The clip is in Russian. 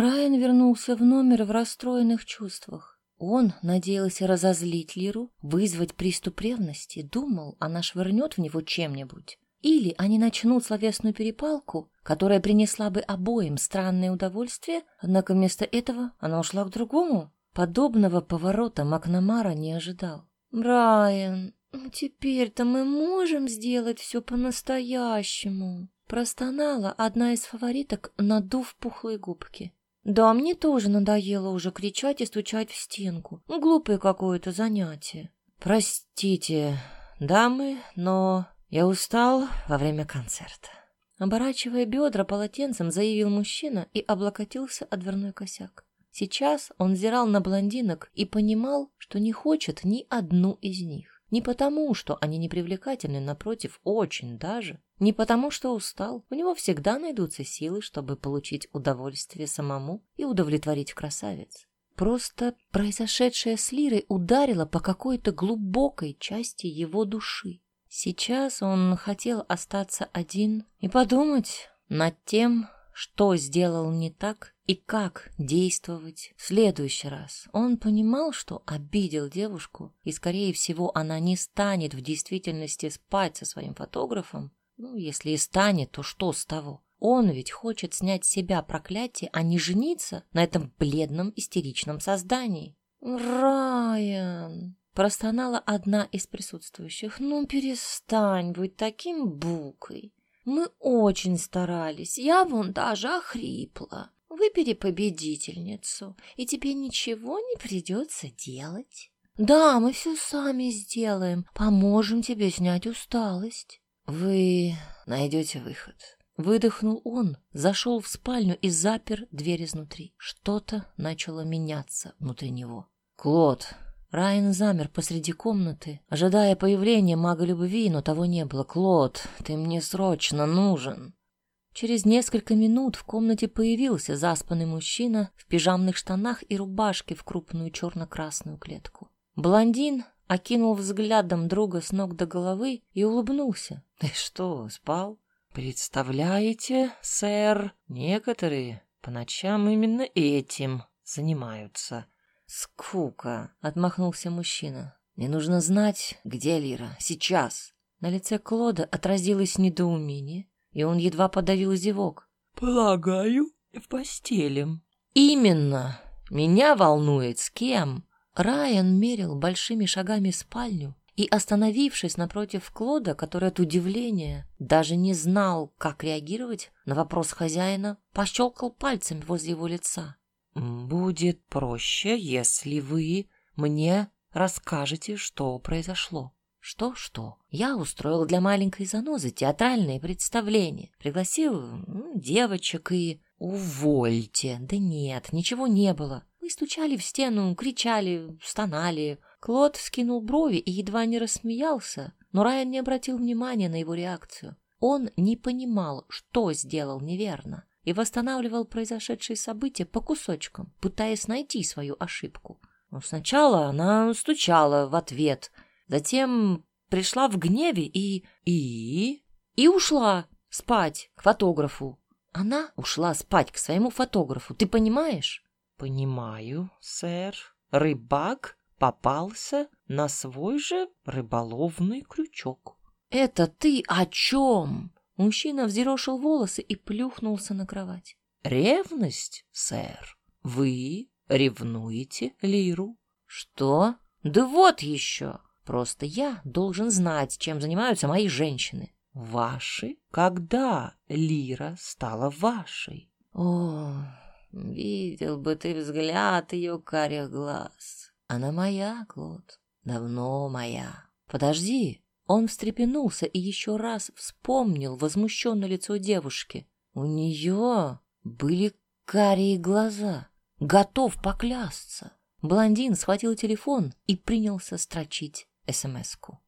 Райан вернулся в номер в расстроенных чувствах. Он надеялся разозлить Лиру, вызвать приступ ревности, думал, она швырнет в него чем-нибудь. Или они начнут словесную перепалку, которая принесла бы обоим странное удовольствие, однако вместо этого она ушла к другому. Подобного поворота Макнамара не ожидал. «Брайан, теперь-то мы можем сделать все по-настоящему», простонала одна из фавориток, надув пухлые губки. «Да, мне тоже надоело уже кричать и стучать в стенку. Глупое какое-то занятие». «Простите, дамы, но я устал во время концерта». Оборачивая бедра полотенцем, заявил мужчина и облокотился о дверной косяк. Сейчас он взирал на блондинок и понимал, что не хочет ни одну из них. Не потому, что они непривлекательны, напротив, очень даже. Не потому, что устал. У него всегда найдутся силы, чтобы получить удовольствие самому и удовлетворить красавец. Просто произошедшее с Лирой ударило по какой-то глубокой части его души. Сейчас он хотел остаться один и подумать над тем, что сделал не так и как действовать в следующий раз. Он понимал, что обидел девушку, и, скорее всего, она не станет в действительности спать со своим фотографом. Ну, если и станет, то что с того? Он ведь хочет снять с себя проклятие, а не жениться на этом бледном истеричном создании. «Райан!» — простонала одна из присутствующих. «Ну, перестань быть таким букой. Мы очень старались. Я вон даже охрипла. Выбери победительницу, и тебе ничего не придется делать. Да, мы все сами сделаем. Поможем тебе снять усталость. Вы найдете выход. Выдохнул он, зашел в спальню и запер дверь изнутри. Что-то начало меняться внутри него. Клод. Райан замер посреди комнаты, ожидая появления мага любви, но того не было. Клод, ты мне срочно нужен. Через несколько минут в комнате появился заспанный мужчина в пижамных штанах и рубашке в крупную черно-красную клетку. Блондин окинул взглядом друга с ног до головы и улыбнулся. «Ты что, спал? Представляете, сэр, некоторые по ночам именно этим занимаются». «Скука!» — отмахнулся мужчина. «Мне нужно знать, где Лира, сейчас». На лице Клода отразилось недоумение, и он едва подавил зевок. «Полагаю, в постели». «Именно. Меня волнует, с кем?» Райан мерил большими шагами спальню и, остановившись напротив Клода, который от удивления даже не знал, как реагировать на вопрос хозяина, пощелкал пальцами возле его лица. «Будет проще, если вы мне расскажете, что произошло». Что-что? Я устроил для маленькой занозы театральное представление. Пригласил девочек и... Увольте. Да нет, ничего не было. Мы стучали в стену, кричали, стонали. Клод скинул брови и едва не рассмеялся, но Райан не обратил внимания на его реакцию. Он не понимал, что сделал неверно, и восстанавливал произошедшие события по кусочкам, пытаясь найти свою ошибку. Но сначала она стучала в ответ — Затем пришла в гневе и... и... и ушла спать к фотографу. Она ушла спать к своему фотографу, ты понимаешь? Понимаю, сэр. Рыбак попался на свой же рыболовный крючок. Это ты о чем? Мужчина взъерошил волосы и плюхнулся на кровать. Ревность, сэр. Вы ревнуете Лиру? Что? Да вот еще. Просто я должен знать, чем занимаются мои женщины. Ваши? Когда Лира стала вашей? О, видел бы ты взгляд ее карих глаз. Она моя, Клод, давно моя. Подожди. Он встрепенулся и еще раз вспомнил возмущенное лицо девушки. У нее были карие глаза. Готов поклясться. Блондин схватил телефон и принялся строчить СМС-ку.